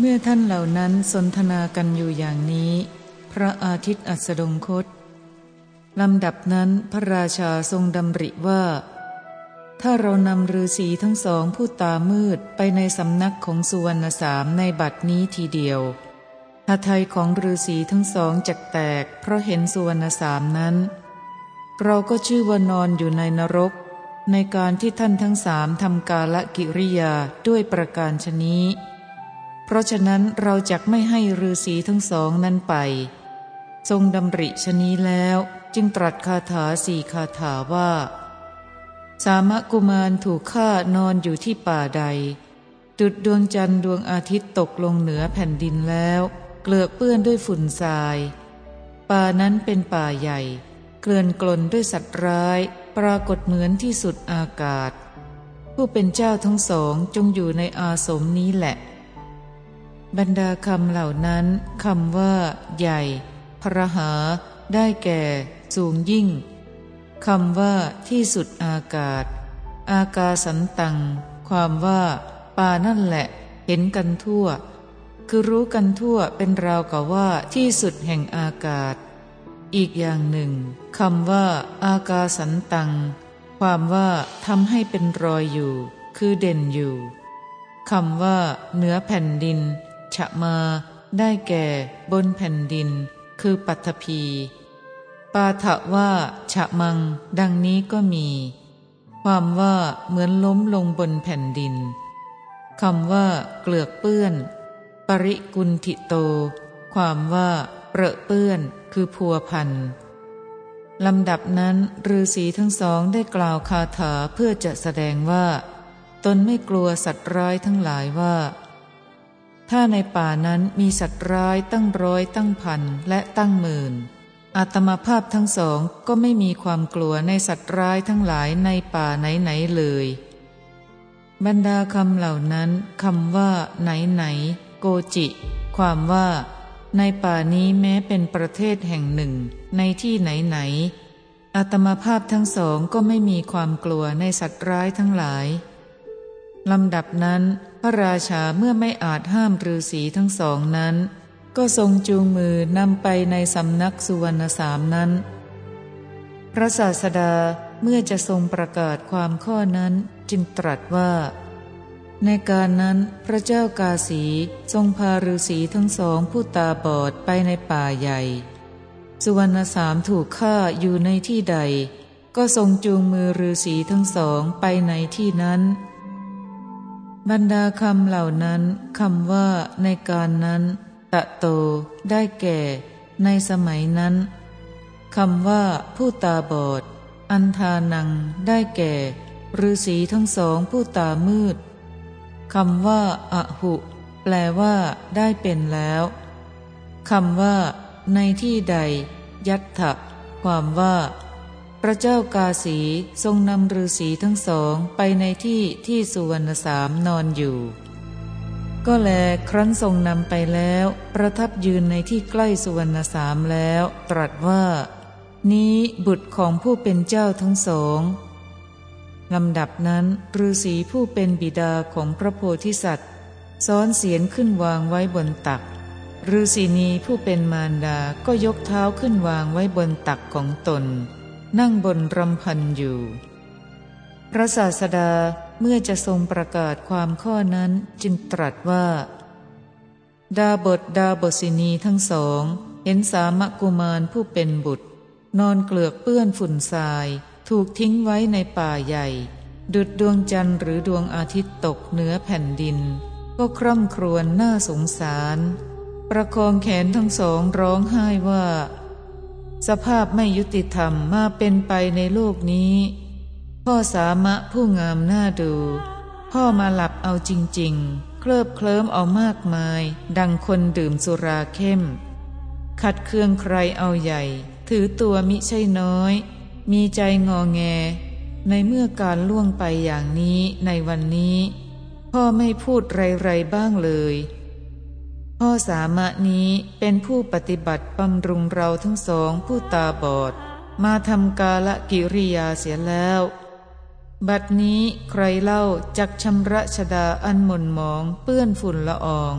เมื่อท่านเหล่านั้นสนทนากันอยู่อย่างนี้ พระอาทิตย์อัสดงคตลำดับนั้นพระราชาทรงดำริว่า ถ้าเรานำฤาษีทั้งสองผู้ตามืดไปในสำนักของสุวรรณสามในบัดนี้ทีเดียวหทัยของฤาษีทั้งสองจักแตก เพราะเห็นสุวรรณสามนั้น เราก็ชื่อว่านอนอยู่ในนรก ในการที่ท่านทั้งสามทำกาละกิริยาด้วยประการชนี้ เพราะฉะนั้นเราจะไม่ให้ฤาษีทั้งสองนั้นไป ทรงดำริชนี้แล้วจึงตรัสคาถาสี่คาถาว่า สามะกุมารถูกฆ่านอนอยู่ที่ป่าใด จุดดวงจันทร์ดวงอาทิตย์ตกลงเหนือแผ่นดินแล้ว เกลือเปื้อนด้วยฝุ่นทราย ป่านั้นเป็นป่าใหญ่ เกลื่อนกลนด้วยสัตว์ร้าย ปรากฏเหมือนที่สุดอากาศ ผู้เป็นเจ้าทั้งสองจงอยู่ในอาสมนี้แหละ บรรดาคำเหล่านั้นคำว่า ใหญ่ พระหา ได้แก่ สูงยิ่งคำว่า ที่สุดอากาศ อากาสันตัง ความว่าปานั่นแหละ เห็นกันทั่ว คือรู้กันทั่วเป็นราวกับว่า ที่สุดแห่งอากาศ อีกอย่างหนึ่งคำว่า อากาสันตัง ความว่าทำให้เป็นรอยอยู่ คือเด่นอยู่คำว่า เหนือแผ่นดิน ฉะมา ได้แก่บนแผ่นดิน คือปัตภีปาถะว่าฉะมัง ดังนี้ก็มี ความว่าเหมือนล้มลงบนแผ่นดินคำว่า เกลือกเปื้อน ปริกุลทิโต ความว่าเปรอะเปื้อนคือพัวพันลำดับนั้นฤาษีทั้งสองได้กล่าวคาถาเพื่อจะแสดงว่า ตนไม่กลัวสัตว์ร้ายทั้งหลายว่า ถ้าในป่านั้นมีสัตว์ร้ายตั้งร้อยตั้งพันและตั้งหมื่นอาตมาภาพทั้งสองก็ไม่มีความกลัวในสัตว์ร้ายทั้งหลายในป่าไหนๆเลย บรรดาคำเหล่านั้นคำว่า ไหนไหนโกจิ ความว่า ในป่านี้แม้เป็นประเทศแห่งหนึ่ง ในที่ไหนไหนอาตมาภาพทั้งสองก็ไม่มีความกลัวในสัตว์ร้ายทั้งหลายลำดับนั้น พระราชาเมื่อไม่อาจห้ามฤาษีทั้งสองนั้น ก็ทรงจูงมือนำไปในสำนักสุวรรณสามนั้น พระศาสดาเมื่อจะทรงประกาศความข้อนั้นจึงตรัสว่า ในการนั้นพระเจ้ากาสีทรงพาฤาษีทั้งสองผู้ตาบอดไปในป่าใหญ่ สุวรรณสามถูกฆ่าอยู่ในที่ใด ก็ทรงจูงมือฤาษีทั้งสองไปในที่นั้น บรรดาคำเหล่านั้นคำว่าในการนั้น ตะโต ได้แก่ ในสมัยนั้นคำว่าผู้ตาบอด อันทานัง ได้แก่ฤาษีทั้งสองผู้ตามืดคำว่าอะหุ แปลว่า ได้เป็นแล้วคำว่า ในที่ใด ยัตถะความว่า พระเจ้ากาสีทรงนำฤาษีทั้งสองไปในที่ที่สุวรรณสามนอนอยู่ ก็แลครั้นทรงนำไปแล้ว ประทับยืนในที่ใกล้สุวรรณสามแล้ว ตรัสว่า นี้บุตรของผู้เป็นเจ้าทั้งสองลำดับนั้นฤาษีผู้เป็นบิดาของพระโพธิสัตว์ซ้อนเสียนขึ้นวางไว้บนตักฤาษีนีผู้เป็นมารดาก็ยกเท้าขึ้นวางไว้บนตักของตน นั่งบนรำพันอยู่ พระศาสดาเมื่อจะทรงประกาศความข้อนั้นจึงตรัสว่า ดาบทดาบสินีทั้งสอง เห็นสามกุมารผู้เป็นบุตร นอนเกลือกเปื้อนฝุ่นทราย ถูกทิ้งไว้ในป่าใหญ่ ดุดดวงจันทร์หรือดวงอาทิตย์ตกเหนือแผ่นดิน ก็คร่ำครวญน่าสงสาร ประคองแขนทั้งสองร้องไห้ว่า สภาพไม่ยุติธรรมมาเป็นไปในโลกนี้ พ่อสามะผู้งามน่าดู พ่อมาหลับเอาจริง ๆ เคลิบเคลิ้มเอามากมาย ดังคนดื่มสุราเข้ม ขัดเคืองใครเอาใหญ่ ถือตัวมิใช่น้อย มีใจงอแง ในเมื่อการล่วงไปอย่างนี้ในวันนี้ พ่อไม่พูดไรๆบ้างเลย พ่อสามะนี้เป็นผู้ปฏิบัติบำรุงเราทั้งสองผู้ตาบอด มาทำกาละกิริยาเสียแล้ว บัดนี้ใครเล่าจักชำระชดาอันหม่นหมองเปื้อนฝุ่นละออง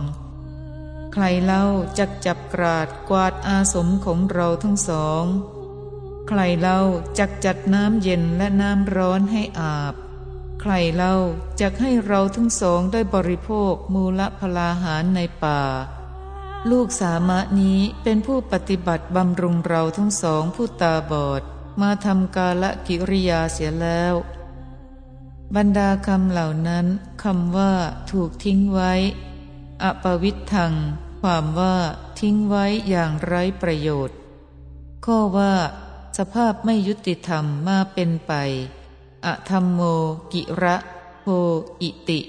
ใครเล่าจักจับกราดกวาดอาสมของเราทั้งสอง ใครเล่าจักจัดน้ำเย็นและน้ำร้อนให้อาบ ใครเล่าจักให้เราทั้งสองได้บริโภคมูลพลาหารในป่า ลูกสามะนี้เป็นผู้ปฏิบัติบำรุงเราทั้งสองผู้ตาบอด มาทำกาละกิริยาเสียแล้ว บรรดาคำเหล่านั้นคำว่าถูกทิ้งไว้ อปวิทธัง ความว่าทิ้งไว้อย่างไร้ประโยชน์ ข้อว่า สภาพไม่ยุติธรรมมาเป็นไป อะธรรมโมกิระโพอิติ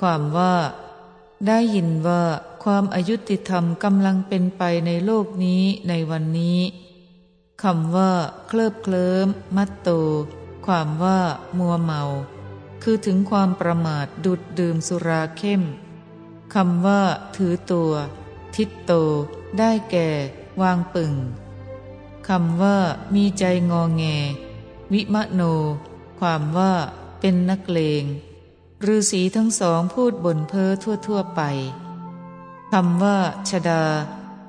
ความว่า ได้ยินว่าความอายุติธรรมกำลังเป็นไปในโลกนี้ในวันนี้คำว่า เคลิบเคลิ้ม มัตโต ความว่า มัวเมา คือถึงความประมาทดุดดื่มสุราเข้มคำว่า ถือตัว ทิตโต ได้แก่ วางปึ่งคำว่า มีใจงอแง วิมโน ความว่าเป็นนักเลงฤาษีทั้งสองพูดบนเพ้อทั่วๆไปคำว่าชดา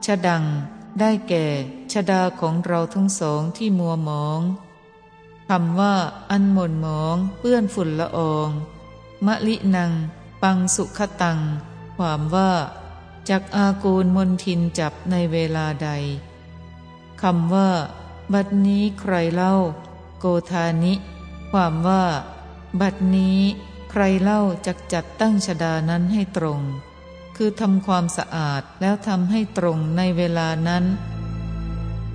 ชดัง ได้แก่ชดาของเราทั้งสองที่มัวหมองคำว่า อันหม่นมอง เปื้อนฝุ่นละออง มะลินัง ปังสุขตัง ความว่าจากอากูลมนทินจับในเวลาใดคำว่า บัดนี้ใครเล่า โกธานิ ความว่า บัดนี้ใครเล่าจักจัดตั้งชดานั้นให้ตรง คือทำความสะอาดแล้วทำให้ตรงในเวลานั้น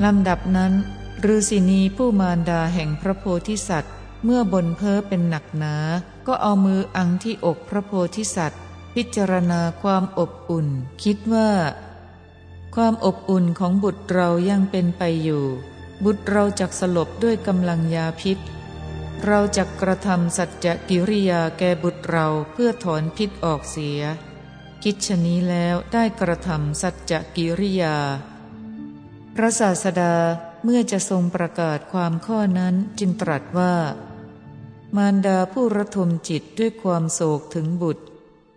ลำดับนั้นฤาษีนีผู้มารดาแห่งพระโพธิสัตว์ เมื่อบนเพ้อเป็นหนักหนา ก็เอามืออังที่อกพระโพธิสัตว์ พิจารณาความอบอุ่น คิดว่า ความอบอุ่นของบุตรเรายังเป็นไปอยู่ บุตรเราจักสลบด้วยกำลังยาพิษ เราจะกระทำสัจจกิริยาแก่บุตรเราเพื่อถอนพิษออกเสีย คิดชนี้แล้วได้กระทำสัจจกิริยา พระศาสดาเมื่อจะทรงประกาศความข้อนั้นจึงตรัสว่า มารดาผู้ระทมจิตด้วยความโศกถึงบุตร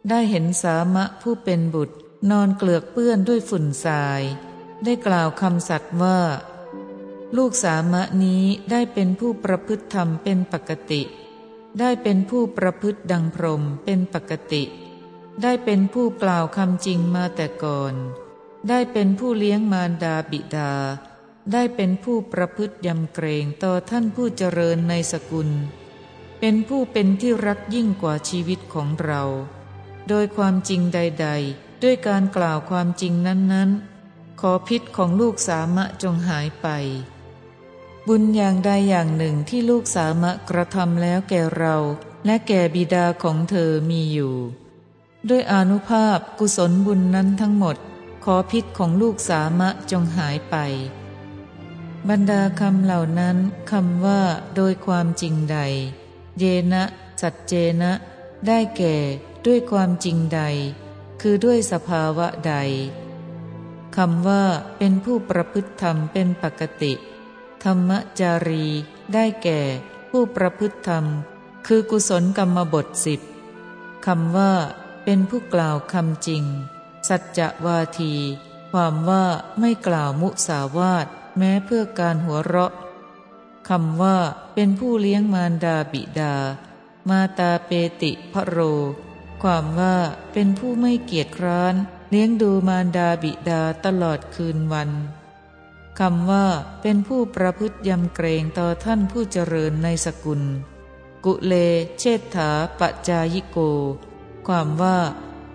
ได้เห็นสามะผู้เป็นบุตรนอนเกลือกเปื้อนด้วยฝุ่นทราย ได้กล่าวคำสัตว์ว่า ลูกสามะนี้ได้เป็นผู้ประพฤติธรรมเป็นปกติ ได้เป็นผู้ประพฤติดังพรมเป็นปกติ ได้เป็นผู้กล่าวคำจริงมาแต่ก่อน ได้เป็นผู้เลี้ยงมารดาบิดา ได้เป็นผู้ประพฤติยำเกรงต่อท่านผู้เจริญในสกุล เป็นผู้เป็นที่รักยิ่งกว่าชีวิตของเรา โดยความจริงใด ๆ ด้วยการกล่าวความจริงนั้นๆ ขอพิษของลูกสามะจงหายไป บุญอย่างใดอย่างหนึ่งที่ลูกสามะกระทำแล้วแก่เรา และแก่บิดาของเธอมีอยู่ ด้วยอนุภาพกุศลบุญนั้นทั้งหมด ขอพิษของลูกสามะจงหายไป บรรดาคำเหล่านั้นคำว่า โดยความจริงใด เยนะสัจเจนะ ได้แก่ ด้วยความจริงใด คือด้วยสภาวะใดคำว่าเป็นผู้ประพฤติธรรมเป็นปกติ ธรรมจารีได้แก่ผู้ประพฤติธรรม คือกุศลกรรมบทสิบคำว่า เป็นผู้กล่าวคำจริง สัจจะวาที ความว่าไม่กล่าวมุสาวาทแม้เพื่อการหัวเราะคำว่า เป็นผู้เลี้ยงมารดาบิดา มาตาเปติพระโร ความว่าเป็นผู้ไม่เกียจคร้าน เลี้ยงดูมารดาบิดาตลอดคืนวัน คำว่าเป็นผู้ประพฤติยำเกรงต่อท่านผู้เจริญในสกุล กุเลเชษฐาปจายิโก ความว่า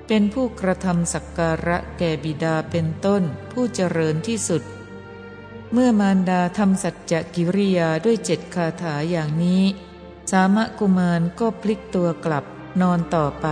เป็นผู้กระทำสักการะแก่บิดาเป็นต้นผู้เจริญที่สุด เมื่อมารดาทำสัจจกิริยาด้วยเจ็ดคาถาอย่างนี้ สามะกุมารก็พลิกตัวกลับนอนต่อไป